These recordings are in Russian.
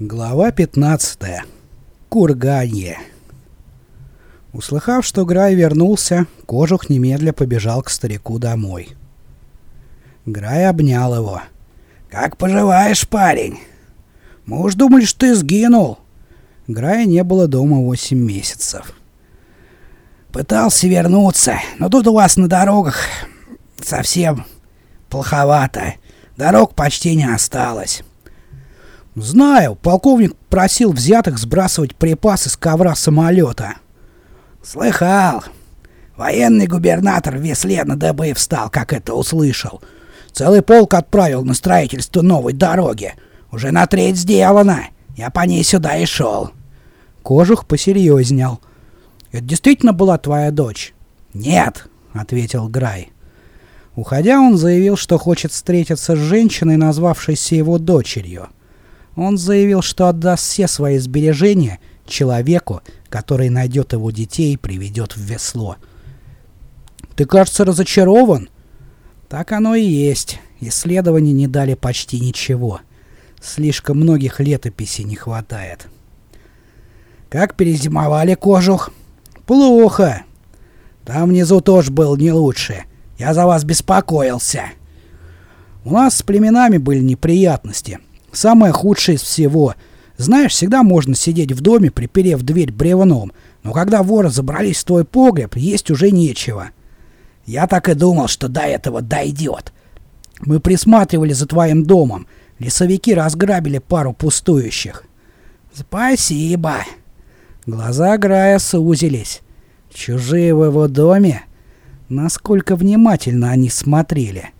Глава 15. Курганье. Услыхав, что Грай вернулся, Кожух немедля побежал к старику домой. Грай обнял его. «Как поживаешь, парень? Мы уж думали, что ты сгинул». Грая не было дома восемь месяцев. «Пытался вернуться, но тут у вас на дорогах совсем плоховато. Дорог почти не осталось». «Знаю, полковник просил взятых сбрасывать припасы с ковра самолета». «Слыхал. Военный губернатор в весле на дыбы встал, как это услышал. Целый полк отправил на строительство новой дороги. Уже на треть сделано. Я по ней сюда и шел». Кожух посерьезнел. «Это действительно была твоя дочь?» «Нет», — ответил Грай. Уходя, он заявил, что хочет встретиться с женщиной, назвавшейся его дочерью. Он заявил, что отдаст все свои сбережения человеку, который найдет его детей и приведет в весло. «Ты, кажется, разочарован?» «Так оно и есть. Исследования не дали почти ничего. Слишком многих летописей не хватает». «Как перезимовали кожух?» «Плохо. Там внизу тоже был не лучше. Я за вас беспокоился». «У нас с племенами были неприятности». Самое худшее из всего. Знаешь, всегда можно сидеть в доме, приперев дверь бревном, но когда воры забрались в твой погреб, есть уже нечего. Я так и думал, что до этого дойдет. Мы присматривали за твоим домом. Лесовики разграбили пару пустующих. Спасибо. Глаза Грая сузились. Чужие в его доме? Насколько внимательно они смотрели.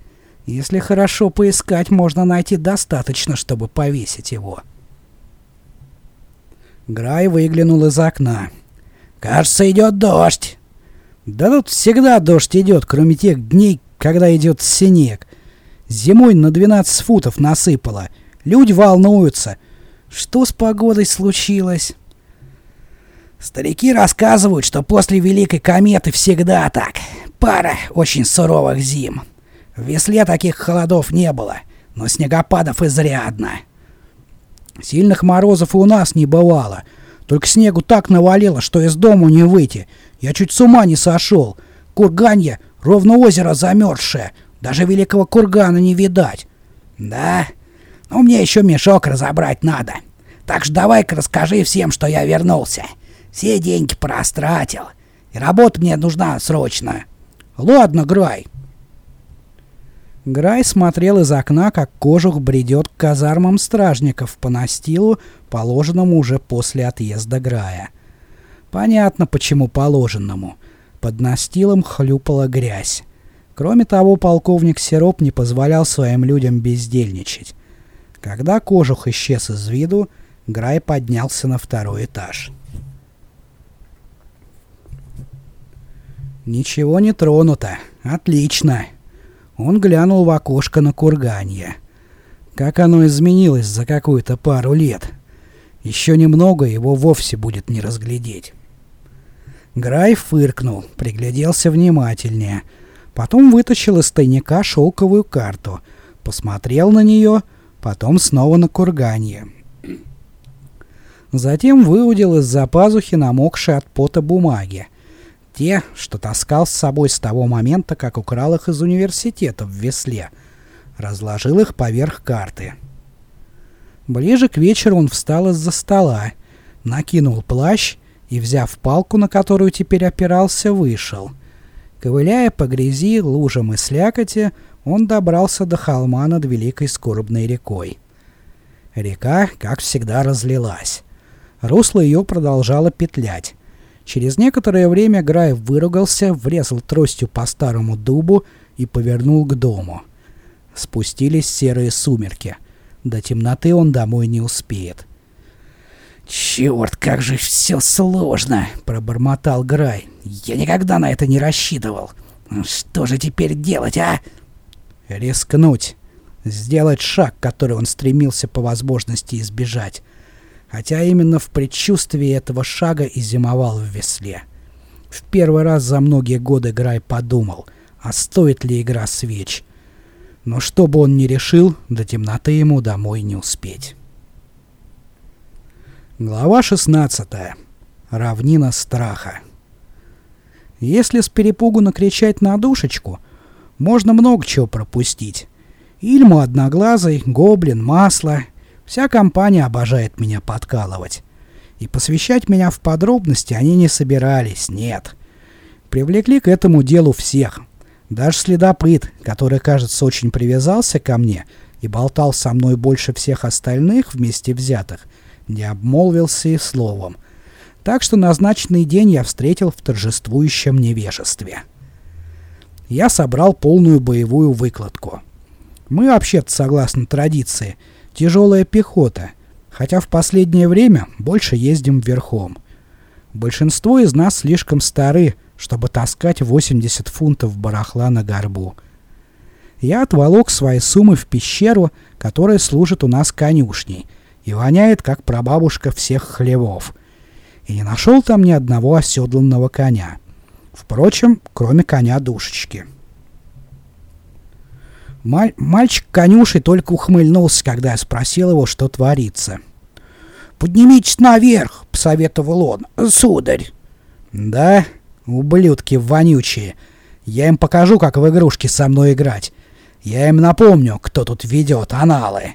Если хорошо поискать, можно найти достаточно, чтобы повесить его. Грай выглянул из окна. «Кажется, идет дождь!» «Да тут всегда дождь идет, кроме тех дней, когда идет снег. Зимой на 12 футов насыпало. Люди волнуются. Что с погодой случилось?» Старики рассказывают, что после Великой кометы всегда так. Пара очень суровых зим. В Весле таких холодов не было, но снегопадов изрядно. Сильных морозов и у нас не бывало. Только снегу так навалило, что из дому не выйти. Я чуть с ума не сошел. Курганье — ровно озеро замерзшее. Даже великого кургана не видать. Да? Ну, мне еще мешок разобрать надо. Так что давай-ка расскажи всем, что я вернулся. Все деньги простратил. И работа мне нужна срочно. Ладно, Грай. Грай смотрел из окна, как кожух бредет к казармам стражников по настилу, положенному уже после отъезда Грая. Понятно, почему положенному. Под настилом хлюпала грязь. Кроме того, полковник Сироп не позволял своим людям бездельничать. Когда кожух исчез из виду, Грай поднялся на второй этаж. «Ничего не тронуто. Отлично!» Он глянул в окошко на курганье. Как оно изменилось за какую-то пару лет. Еще немного его вовсе будет не разглядеть. Грай фыркнул, пригляделся внимательнее. Потом вытащил из тайника шелковую карту. Посмотрел на нее, потом снова на курганье. Затем выудил из-за пазухи намокшие от пота бумаги. Те, что таскал с собой с того момента, как украл их из университета в Весле. Разложил их поверх карты. Ближе к вечеру он встал из-за стола, накинул плащ и, взяв палку, на которую теперь опирался, вышел. Ковыляя по грязи, лужам и слякоти, он добрался до холма над Великой Скорбной рекой. Река, как всегда, разлилась. Русло ее продолжало петлять. Через некоторое время Грай выругался, врезал тростью по старому дубу и повернул к дому. Спустились серые сумерки. До темноты он домой не успеет. «Черт, как же все сложно!» — пробормотал Грай. «Я никогда на это не рассчитывал. Что же теперь делать, а?» «Рискнуть. Сделать шаг, который он стремился по возможности избежать хотя именно в предчувствии этого шага и зимовал в весле. В первый раз за многие годы Грай подумал, а стоит ли игра свеч. Но что бы он ни решил, до темноты ему домой не успеть. Глава 16. Равнина страха. Если с перепугу накричать на душечку, можно много чего пропустить. Ильму одноглазый, гоблин, масло. Вся компания обожает меня подкалывать. И посвящать меня в подробности они не собирались, нет. Привлекли к этому делу всех. Даже следопыт, который, кажется, очень привязался ко мне и болтал со мной больше всех остальных вместе взятых, не обмолвился и словом. Так что назначенный день я встретил в торжествующем невежестве. Я собрал полную боевую выкладку. Мы вообще-то, согласно традиции, тяжелая пехота, хотя в последнее время больше ездим верхом. Большинство из нас слишком стары, чтобы таскать 80 фунтов барахла на горбу. Я отволок свои суммы в пещеру, которая служит у нас конюшней — и воняет, как прабабушка всех хлевов. И не нашел там ни одного оседланного коня. Впрочем, кроме коня душечки. Маль мальчик конюшей только ухмыльнулся, когда я спросил его, что творится. «Поднимитесь наверх», — посоветовал он, — «сударь». «Да, ублюдки вонючие. Я им покажу, как в игрушки со мной играть. Я им напомню, кто тут ведет аналы».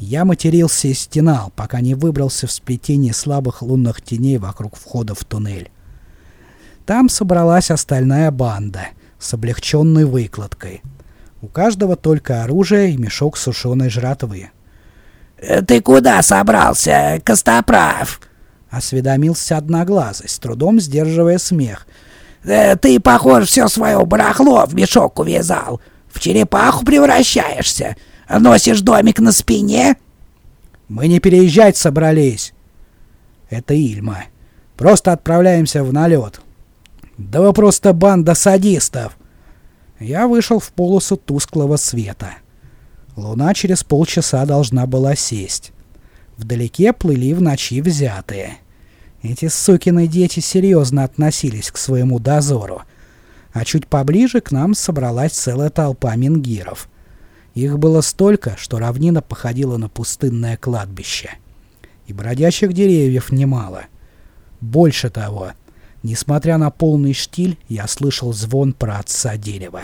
Я матерился и стенал, пока не выбрался в сплетение слабых лунных теней вокруг входа в туннель. Там собралась остальная банда с облегченной выкладкой. У каждого только оружие и мешок сушеной жратвы. «Э, «Ты куда собрался, Костоправ?» — осведомился Одноглазый, с трудом сдерживая смех. «Э, «Ты, похоже, все свое барахло в мешок увязал. В черепаху превращаешься. Носишь домик на спине?» «Мы не переезжать собрались». «Это Ильма. Просто отправляемся в налет». «Да вы просто банда садистов!» Я вышел в полосу тусклого света. Луна через полчаса должна была сесть. Вдалеке плыли в ночи взятые. Эти сукины дети серьезно относились к своему дозору. А чуть поближе к нам собралась целая толпа мингиров — их было столько, что равнина походила на пустынное кладбище. И бродячих деревьев немало. Больше того, несмотря на полный штиль, я слышал звон про отца дерева.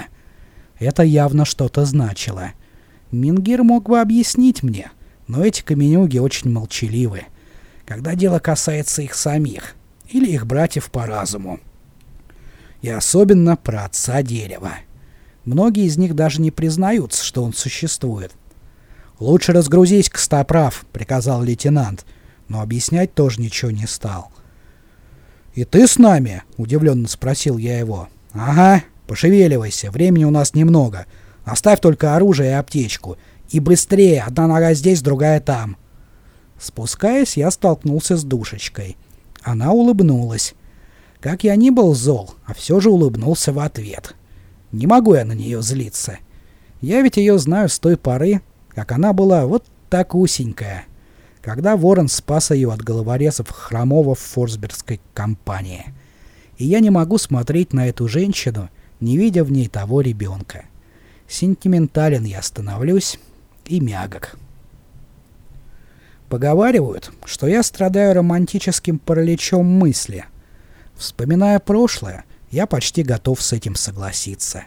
Это явно что-то значило. Мингир мог бы объяснить мне, но эти каменюги очень молчаливы, когда дело касается их самих или их братьев по разуму. И особенно про отца дерева. Многие из них даже не признаются, что он существует. «Лучше разгрузись, Костоправ», — приказал лейтенант, но объяснять тоже ничего не стал. «И ты с нами?» — удивленно спросил я его. «Ага, пошевеливайся, времени у нас немного. Оставь только оружие и аптечку. И быстрее, одна нога здесь, другая там». Спускаясь, я столкнулся с душечкой. Она улыбнулась. Как я ни был зол, а все же улыбнулся в ответ. Не могу я на нее злиться. Я ведь ее знаю с той поры, как она была вот так усенькая, когда Ворон спас ее от головорезов Хромова в форсбергской компании. И я не могу смотреть на эту женщину, не видя в ней того ребенка. Сентиментален я становлюсь и мягок. Поговаривают, что я страдаю романтическим параличом мысли. Вспоминая прошлое, я почти готов с этим согласиться.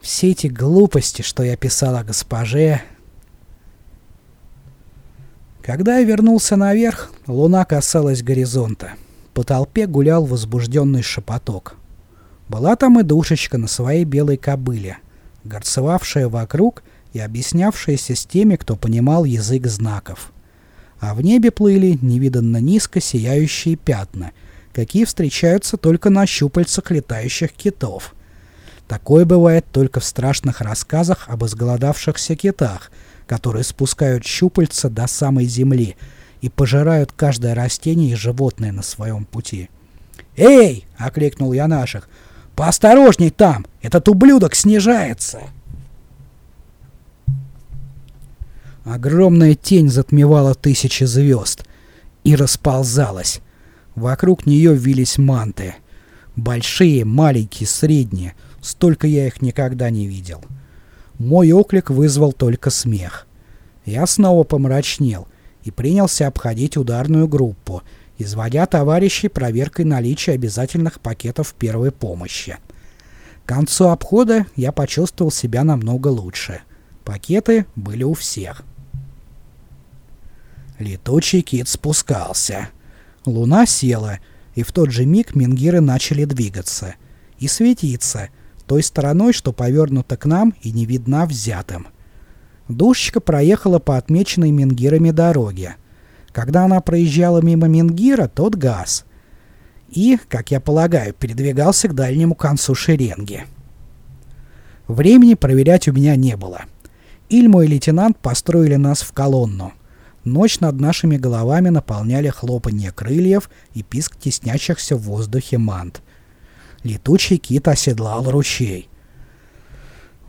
Все эти глупости, что я писал о госпоже... Когда я вернулся наверх, луна касалась горизонта. По толпе гулял возбужденный шепоток. Была там и душечка на своей белой кобыле, горцевавшая вокруг и объяснявшаяся с теми, кто понимал язык знаков. А в небе плыли невиданно низко сияющие пятна — какие встречаются только на щупальцах летающих китов. Такое бывает только в страшных рассказах об изголодавшихся китах, которые спускают щупальца до самой земли и пожирают каждое растение и животное на своем пути. «Эй!» — окликнул я наших. «Поосторожней там! Этот ублюдок снижается!» Огромная тень затмевала тысячи звезд и расползалась. Вокруг нее вились манты. Большие, маленькие, средние. Столько я их никогда не видел. Мой оклик вызвал только смех. Я снова помрачнел и принялся обходить ударную группу, изводя товарищей проверкой наличия обязательных пакетов первой помощи. К концу обхода я почувствовал себя намного лучше. Пакеты были у всех. Летучий кит спускался. Луна села, и в тот же миг мингиры начали двигаться. И светиться, той стороной, что повернута к нам и не видна взятым. Душечка проехала по отмеченной мингирами дороге. Когда она проезжала мимо мингира, тот газ. И, как я полагаю, передвигался к дальнему концу шеренги. Времени проверять у меня не было. Ильму и лейтенант построили нас в колонну. Ночь над нашими головами наполняли хлопанье крыльев и писк теснящихся в воздухе мант. Летучий кит оседлал ручей.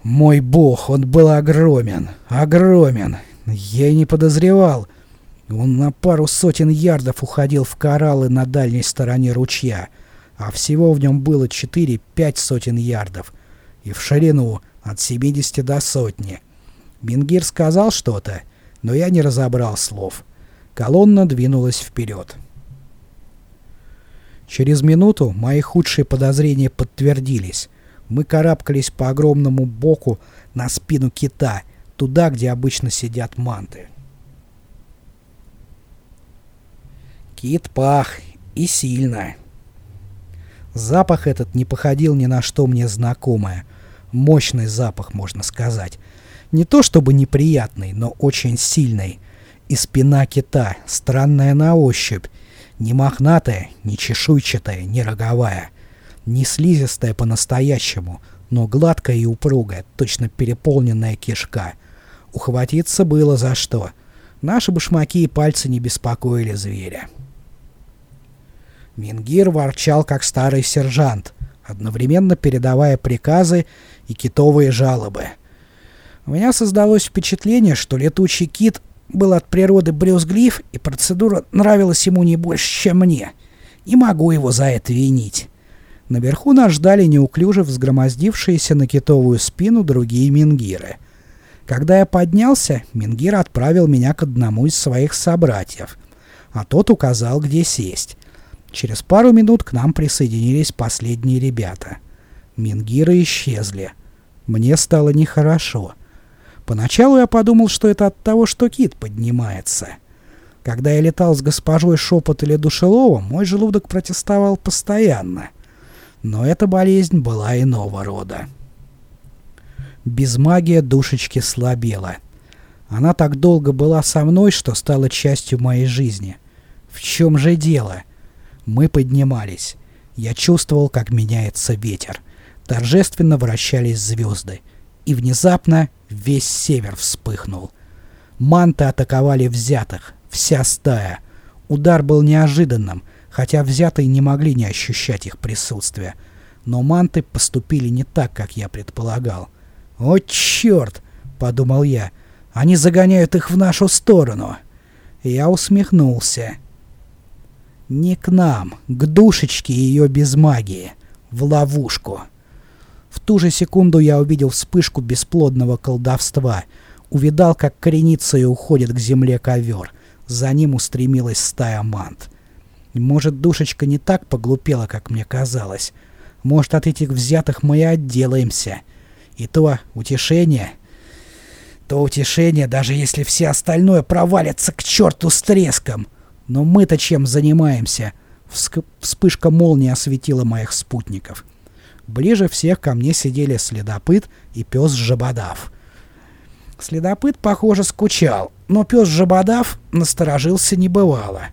Мой бог, он был огромен, огромен. Я и не подозревал. Он на пару сотен ярдов уходил в кораллы на дальней стороне ручья, а всего в нем было 4-5 сотен ярдов, и в ширину от 70 до сотни. Мингир сказал что-то, но я не разобрал слов. Колонна двинулась вперед. Через минуту мои худшие подозрения подтвердились. Мы карабкались по огромному боку на спину кита, туда, где обычно сидят манты. Кит пах, и сильно. Запах этот не походил ни на что мне знакомое. Мощный запах, можно сказать. Не то чтобы неприятный, но очень сильный. И спина кита, странная на ощупь. Не мохнатая, не чешуйчатая, не роговая. Не слизистая по-настоящему, но гладкая и упругая, точно переполненная кишка. Ухватиться было за что. Наши башмаки и пальцы не беспокоили зверя. Мингир ворчал, как старый сержант, одновременно передавая приказы и китовые жалобы — у меня создалось впечатление, что летучий кит был от природы брюзглив, и процедура нравилась ему не больше, чем мне. Не могу его за это винить. Наверху нас ждали неуклюже взгромоздившиеся на китовую спину другие мингиры. Когда я поднялся, мингир отправил меня к одному из своих собратьев, а тот указал, где сесть. Через пару минут к нам присоединились последние ребята. Мингиры исчезли. Мне стало нехорошо. Поначалу я подумал, что это от того, что кит поднимается. Когда я летал с госпожой Шепот или Душеловым, мой желудок протестовал постоянно. Но эта болезнь была иного рода. Без магии душечки слабела. Она так долго была со мной, что стала частью моей жизни. В чем же дело? Мы поднимались. Я чувствовал, как меняется ветер. Торжественно вращались звезды. И внезапно Весь север вспыхнул. Манты атаковали взятых, вся стая. Удар был неожиданным, хотя взятые не могли не ощущать их присутствия. Но манты поступили не так, как я предполагал. «О, черт!» — подумал я. «Они загоняют их в нашу сторону!» Я усмехнулся. «Не к нам, к душечке ее без магии, в ловушку». Ту же секунду я увидел вспышку бесплодного колдовства. Увидал, как коренится и уходит к земле ковер. За ним устремилась стая мант. Может, душечка не так поглупела, как мне казалось. Может, от этих взятых мы и отделаемся. И то утешение... То утешение, даже если все остальное провалится к черту с треском. Но мы-то чем занимаемся? Вспышка молнии осветила моих спутников. Ближе всех ко мне сидели следопыт и пес Жабодав. Следопыт, похоже, скучал, но пес Жабодав насторожился небывало.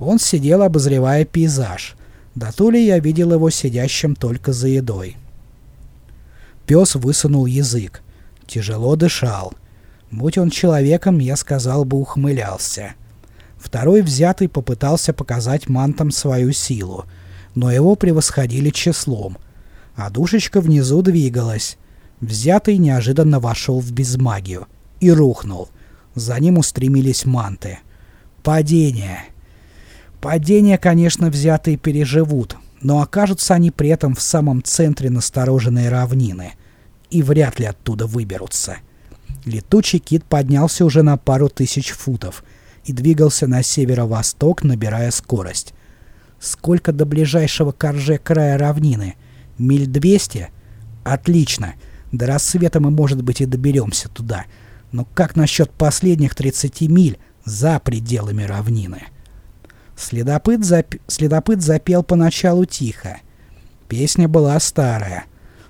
Он сидел, обозревая пейзаж. До то ли я видел его сидящим только за едой. Пес высунул язык. Тяжело дышал. Будь он человеком, я сказал бы, ухмылялся. Второй взятый попытался показать мантам свою силу, но его превосходили числом — а душечка внизу двигалась. Взятый неожиданно вошел в безмагию и рухнул. За ним устремились манты. Падение. Падение, конечно, взятые переживут, но окажутся они при этом в самом центре настороженной равнины и вряд ли оттуда выберутся. Летучий кит поднялся уже на пару тысяч футов. и двигался на северо-восток, набирая скорость. Сколько до ближайшего корже края равнины? Миль 200? Отлично. До рассвета мы, может быть, и доберемся туда. Но как насчет последних 30 миль за пределами равнины? Следопыт, зап... Следопыт запел поначалу тихо. Песня была старая.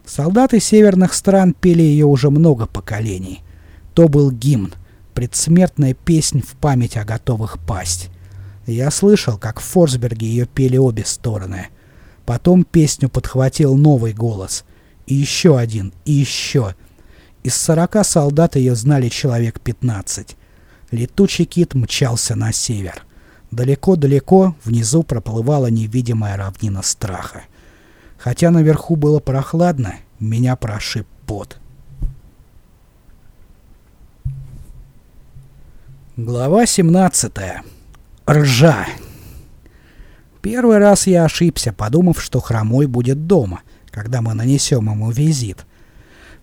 Солдаты северных стран пели ее уже много поколений. То был гимн, предсмертная песнь в память о готовых пасть. Я слышал, как в Форсберге ее пели обе стороны. Потом песню подхватил новый голос. И еще один, и еще. Из сорока солдат ее знали человек пятнадцать. Летучий кит мчался на север. Далеко-далеко внизу проплывала невидимая равнина страха. Хотя наверху было прохладно, меня прошиб пот. Глава 17. Ржа. Первый раз я ошибся, подумав, что Хромой будет дома, когда мы нанесем ему визит.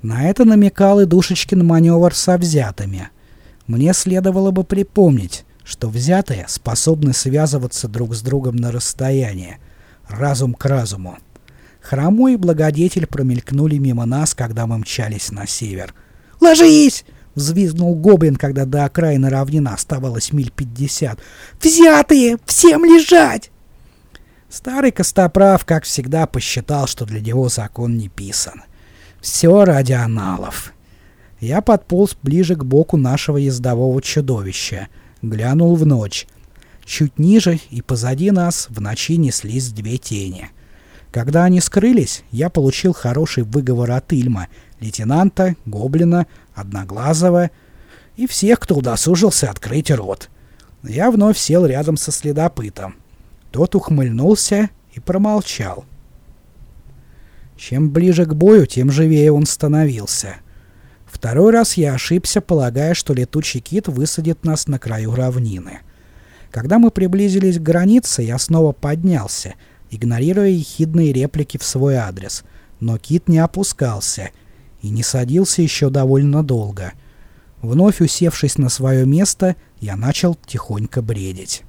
На это намекал и Душечкин маневр со взятыми. Мне следовало бы припомнить, что взятые способны связываться друг с другом на расстоянии, разум к разуму. Хромой и благодетель промелькнули мимо нас, когда мы мчались на север. «Ложись!» — взвизгнул Гоблин, когда до окраины равнина оставалось миль пятьдесят. «Взятые! Всем лежать!» Старый Костоправ, как всегда, посчитал, что для него закон не писан. Все ради аналов. Я подполз ближе к боку нашего ездового чудовища — глянул в ночь. Чуть ниже и позади нас в ночи неслись две тени. Когда они скрылись, я получил хороший выговор от Ильма, лейтенанта, гоблина, одноглазого и всех, кто удосужился открыть рот. Я вновь сел рядом со следопытом. Тот ухмыльнулся и промолчал. Чем ближе к бою, тем живее он становился. Второй раз я ошибся, полагая, что летучий кит высадит нас на краю равнины. Когда мы приблизились к границе, я снова поднялся, игнорируя ехидные реплики в свой адрес. Но кит не опускался и не садился еще довольно долго. Вновь усевшись на свое место, я начал тихонько бредить.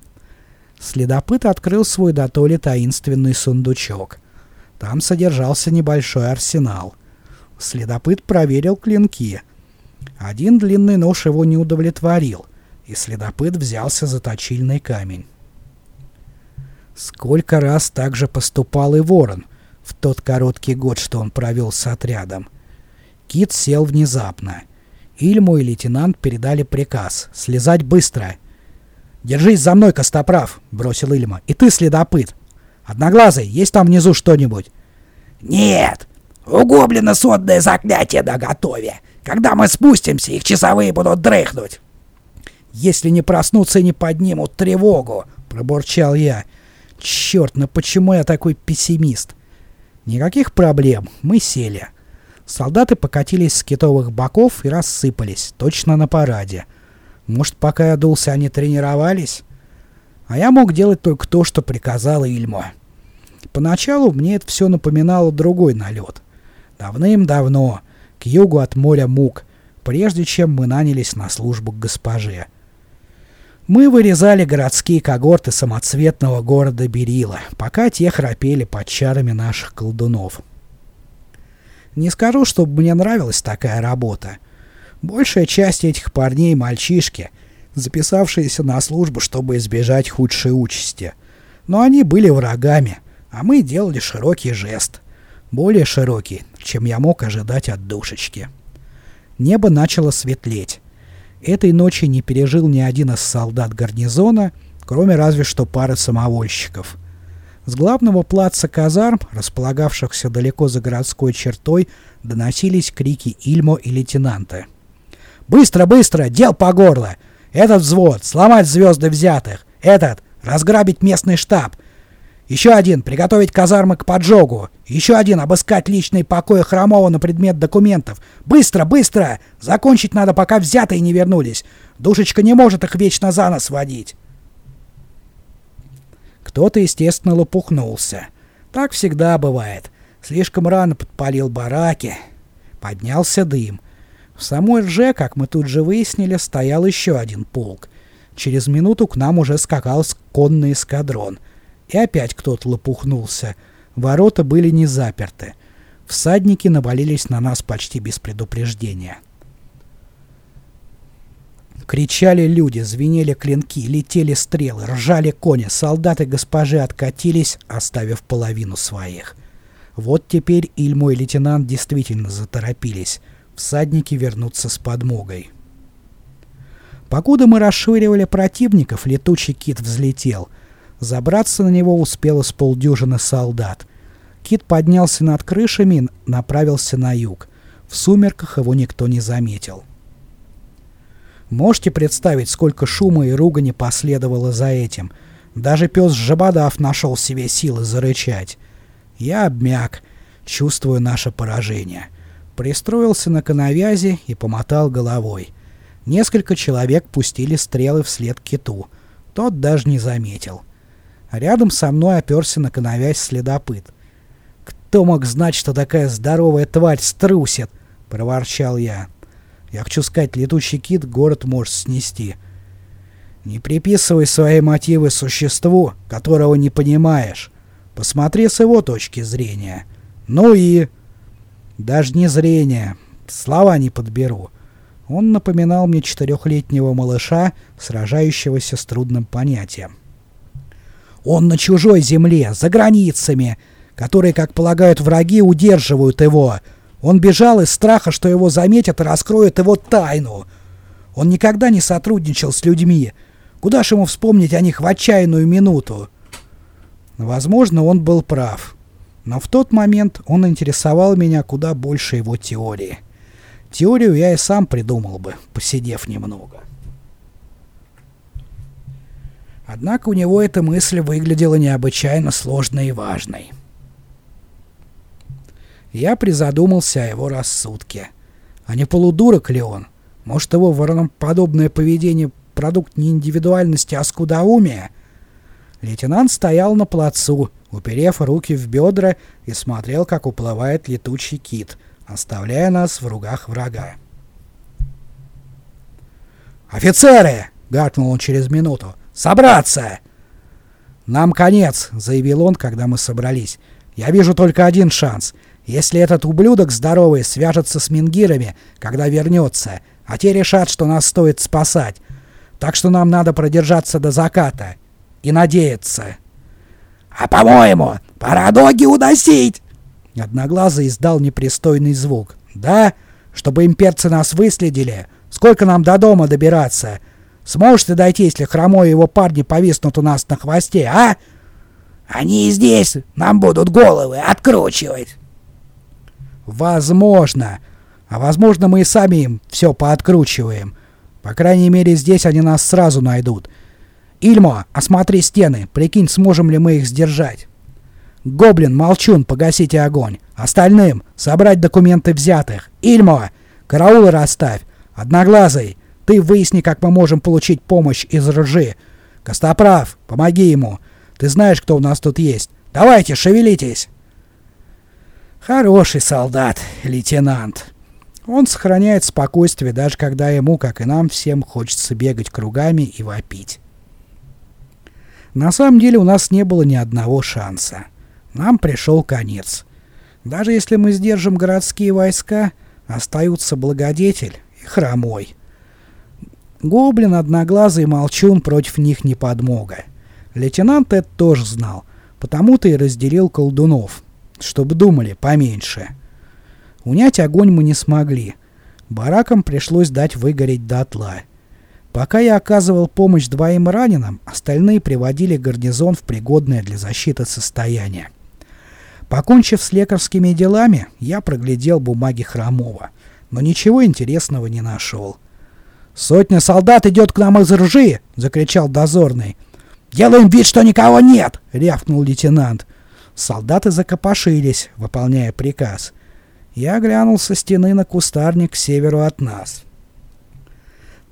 Следопыт открыл свой дотоле таинственный сундучок. Там содержался небольшой арсенал. Следопыт проверил клинки. Один длинный нож его не удовлетворил, и следопыт взялся за точильный камень. Сколько раз так же поступал и ворон в тот короткий год, что он провел с отрядом. Кит сел внезапно. Ильму и лейтенант передали приказ «Слезать быстро!» «Держись за мной, Костоправ!» — бросил Ильма. «И ты, следопыт! Одноглазый, есть там внизу что-нибудь?» «Нет!» У гоблина содное заклятие наготове. Когда мы спустимся, их часовые будут дрыхнуть. Если не проснутся и не поднимут тревогу, пробурчал я. Черт, ну почему я такой пессимист? Никаких проблем, мы сели. Солдаты покатились с китовых боков и рассыпались, точно на параде. Может, пока я дулся, они тренировались? А я мог делать только то, что приказал Ильма. Поначалу мне это все напоминало другой налет. Давным-давно, к югу от моря Мук, прежде чем мы нанялись на службу к госпоже. Мы вырезали городские когорты самоцветного города Берила, пока те храпели под чарами наших колдунов. Не скажу, чтобы мне нравилась такая работа. Большая часть этих парней — мальчишки, записавшиеся на службу, чтобы избежать худшей участи. Но они были врагами, а мы делали широкий жест — более широкий, чем я мог ожидать от душечки. Небо начало светлеть. Этой ночи не пережил ни один из солдат гарнизона, кроме разве что пары самовольщиков. С главного плаца казарм, располагавшихся далеко за городской чертой, доносились крики Ильмо и лейтенанта. «Быстро, быстро! Дел по горло! Этот взвод! Сломать звезды взятых! Этот! Разграбить местный штаб! Еще один — приготовить казармы к поджогу. Еще один — обыскать личные покои Хромова на предмет документов. Быстро, быстро! Закончить надо, пока взятые не вернулись. Душечка не может их вечно за нос водить. Кто-то, естественно, лопухнулся. Так всегда бывает. Слишком рано подпалил бараки. Поднялся дым. В самой рже, как мы тут же выяснили, стоял еще один полк. Через минуту к нам уже скакал конный эскадрон. И опять кто-то лопухнулся. Ворота были не заперты. Всадники навалились на нас почти без предупреждения. Кричали люди, звенели клинки, летели стрелы, ржали кони, солдаты госпожи откатились, оставив половину своих. Вот теперь Ильмо и лейтенант действительно заторопились. Всадники вернутся с подмогой. Покуда мы расшвыривали противников, летучий кит взлетел. Забраться на него успело с полдюжины солдат. Кит поднялся над крышами и направился на юг. В сумерках его никто не заметил. Можете представить, сколько шума и ругани последовало за этим? Даже пес Жабодав нашел себе силы зарычать. Я обмяк, чувствуя наше поражение. Пристроился на коновязи и помотал головой. Несколько человек пустили стрелы вслед киту. Тот даже не заметил. Рядом со мной оперся на коновязь следопыт. «Кто мог знать, что такая здоровая тварь струсит?» — проворчал я. Я хочу сказать, летучий кит город может снести. Не приписывай свои мотивы существу, которого не понимаешь. Посмотри с его точки зрения. Ну и... Даже не зрение. Слова не подберу. Он напоминал мне четырехлетнего малыша, сражающегося с трудным понятием. Он на чужой земле, за границами, которые, как полагают враги, удерживают его — он бежал из страха, что его заметят и раскроют его тайну. Он никогда не сотрудничал с людьми. Куда ж ему вспомнить о них в отчаянную минуту? Возможно, он был прав. Но в тот момент он интересовал меня куда больше его теории. Теорию я и сам придумал бы, посидев немного. Однако у него эта мысль выглядела необычайно сложной и важной. Я призадумался о его рассудке. А не полудурок ли он? Может, его вороноподобное поведение — продукт не индивидуальности, а скудоумия? Лейтенант стоял на плацу, уперев руки в бедра и смотрел, как уплывает летучий кит, оставляя нас в ругах врага. «Офицеры!» — гаркнул он через минуту. «Собраться!» «Нам конец!» — заявил он, когда мы собрались. «Я вижу только один шанс — если этот ублюдок здоровый свяжется с мингирами, когда вернется, а те решат, что нас стоит спасать. Так что нам надо продержаться до заката. И надеяться. «А по-моему, пора ноги уносить!» Одноглазый издал непристойный звук. «Да? Чтобы имперцы нас выследили? Сколько нам до дома добираться? Сможешь ты дойти, если хромой его парни повиснут у нас на хвосте, а?» «Они здесь нам будут головы откручивать!» Возможно. А возможно, мы и сами им все пооткручиваем. По крайней мере, здесь они нас сразу найдут. Ильмо, осмотри стены. Прикинь, сможем ли мы их сдержать. Гоблин, Молчун, погасите огонь. Остальным собрать документы взятых. Ильмо, караулы расставь. Одноглазый, ты выясни, как мы можем получить помощь из ржи. Костоправ, помоги ему. Ты знаешь, кто у нас тут есть. Давайте, шевелитесь. Хороший солдат, лейтенант. Он сохраняет спокойствие, даже когда ему, как и нам всем, хочется бегать кругами и вопить. На самом деле у нас не было ни одного шанса. Нам пришел конец. Даже если мы сдержим городские войска, остаются благодетель и хромой. Гоблин, одноглазый молчун против них не подмога. Лейтенант это тоже знал, потому-то и разделил колдунов — чтобы думали поменьше. Унять огонь мы не смогли. Баракам пришлось дать выгореть дотла. Пока я оказывал помощь двоим раненым, остальные приводили гарнизон в пригодное для защиты состояние. Покончив с лекарскими делами, я проглядел бумаги Хромова, но ничего интересного не нашел. «Сотня солдат идет к нам из ржи!» — закричал дозорный. «Делаем вид, что никого нет!» — рявкнул лейтенант. Солдаты закопошились, выполняя приказ. Я глянул со стены на кустарник к северу от нас.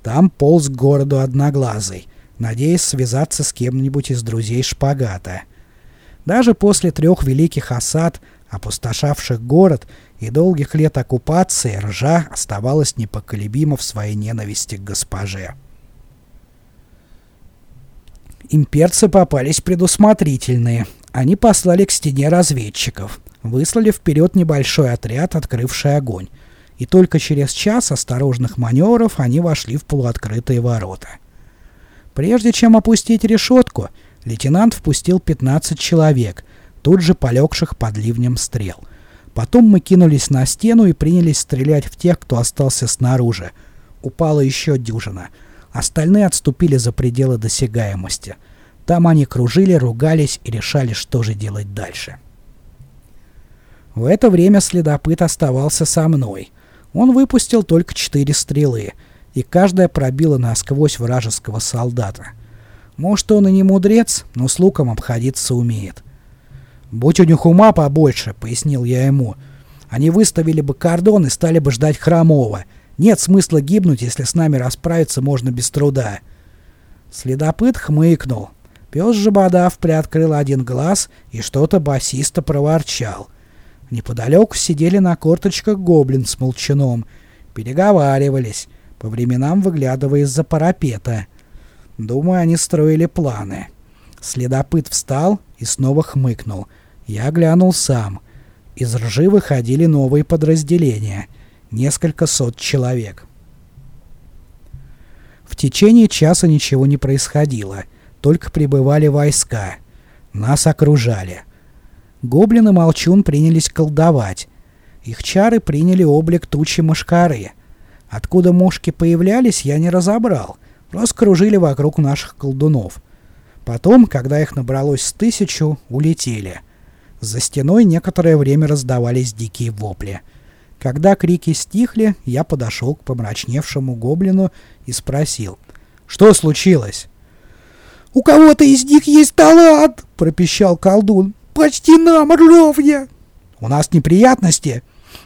Там полз к городу одноглазый, надеясь связаться с кем-нибудь из друзей Шпагата. Даже после трех великих осад, опустошавших город и долгих лет оккупации, Ржа оставалась непоколебима в своей ненависти к госпоже. Имперцы попались предусмотрительные. Они послали к стене разведчиков. Выслали вперед небольшой отряд, открывший огонь. И только через час осторожных маневров они вошли в полуоткрытые ворота. Прежде чем опустить решетку, лейтенант впустил 15 человек, тут же полегших под ливнем стрел. Потом мы кинулись на стену и принялись стрелять в тех, кто остался снаружи. Упала еще дюжина. Остальные отступили за пределы досягаемости. Там они кружили, ругались и решали, что же делать дальше. В это время следопыт оставался со мной. Он выпустил только четыре стрелы, и каждая пробила насквозь вражеского солдата. Может, он и не мудрец, но с луком обходиться умеет. «Будь у них ума побольше», — пояснил я ему. «Они выставили бы кордон и стали бы ждать Хромова. Нет смысла гибнуть, если с нами расправиться можно без труда». Следопыт хмыкнул. Пес Жабодав приоткрыл один глаз и что-то басисто проворчал. Неподалеку сидели на корточках гоблин с молчаном. Переговаривались, по временам выглядывая из-за парапета. Думаю, они строили планы. Следопыт встал и снова хмыкнул. Я глянул сам. Из ржи выходили новые подразделения. Несколько сот человек. В течение часа ничего не происходило. Только прибывали войска. Нас окружали. Гоблин и Молчун принялись колдовать. Их чары приняли облик тучи мошкары. Откуда мушки появлялись, я не разобрал. Просто кружили вокруг наших колдунов. Потом, когда их набралось с тысячу, улетели. За стеной некоторое время раздавались дикие вопли. Когда крики стихли, я подошел к помрачневшему гоблину и спросил, «Что случилось?» «У кого-то из них есть талант!» — пропищал колдун. «Почти нам ровня!» «У нас неприятности?»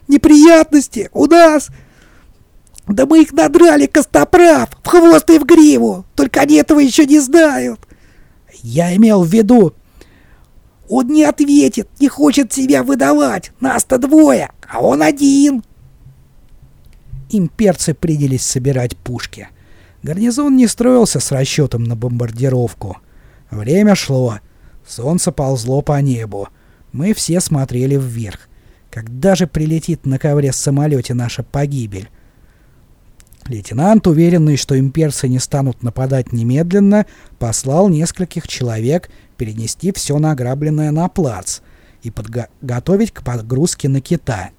«Неприятности! У нас!» «Да мы их надрали, Костоправ! В хвост и в гриву! Только они этого еще не знают!» Я имел в виду... Он не ответит, не хочет себя выдавать. Нас-то двое, а он один. Имперцы принялись собирать пушки. Гарнизон не строился с расчетом на бомбардировку. Время шло. Солнце ползло по небу. Мы все смотрели вверх. Когда же прилетит на ковре с самолете наша погибель? Лейтенант, уверенный, что имперцы не станут нападать немедленно, послал нескольких человек перенести все награбленное на плац и подготовить к подгрузке на Китай.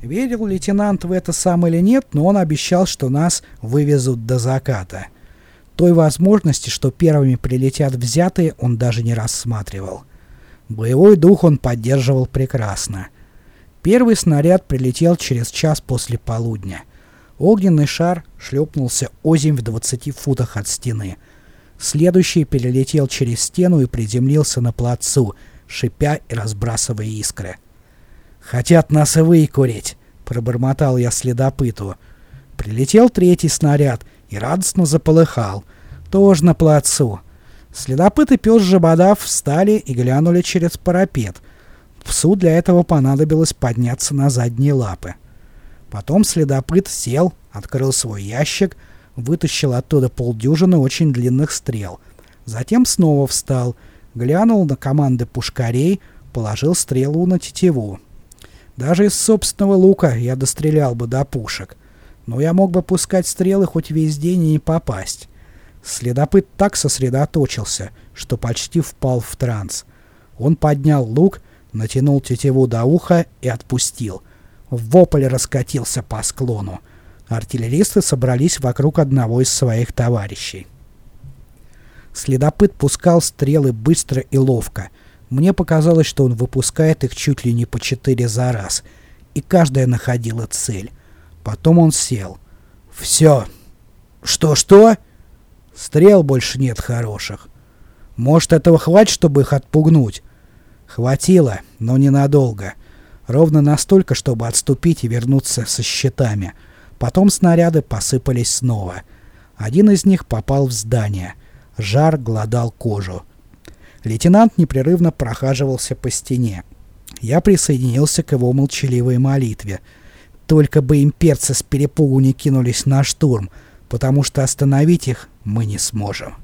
Верил лейтенант в это сам или нет, но он обещал, что нас вывезут до заката. Той возможности, что первыми прилетят взятые, он даже не рассматривал. Боевой дух он поддерживал прекрасно. Первый снаряд прилетел через час после полудня. Огненный шар шлепнулся озимь в 20 футах от стены. Следующий перелетел через стену и приземлился на плацу, шипя и разбрасывая искры. «Хотят нас и выкурить!» — пробормотал я следопыту. Прилетел третий снаряд и радостно заполыхал. Тоже на плацу. Следопыт и пес Жабодав встали и глянули через парапет — Псу для этого понадобилось подняться на задние лапы. Потом следопыт сел, открыл свой ящик, вытащил оттуда полдюжины очень длинных стрел. Затем снова встал, глянул на команды пушкарей, положил стрелу на тетиву. Даже из собственного лука я дострелял бы до пушек. Но я мог бы пускать стрелы хоть весь день и не попасть. Следопыт так сосредоточился, что почти впал в транс. Он поднял лук натянул тетиву до уха и отпустил. Вопль раскатился по склону. Артиллеристы собрались вокруг одного из своих товарищей. Следопыт пускал стрелы быстро и ловко. Мне показалось, что он выпускает их чуть ли не по четыре за раз, и каждая находила цель. Потом он сел. «Все!» «Что-что?» «Стрел больше нет хороших. Может, этого хватит, чтобы их отпугнуть?» Хватило, но ненадолго. Ровно настолько, чтобы отступить и вернуться со щитами. Потом снаряды посыпались снова. Один из них попал в здание. Жар глодал кожу. Лейтенант непрерывно прохаживался по стене. Я присоединился к его молчаливой молитве. Только бы имперцы с перепугу не кинулись на штурм. потому что остановить их мы не сможем.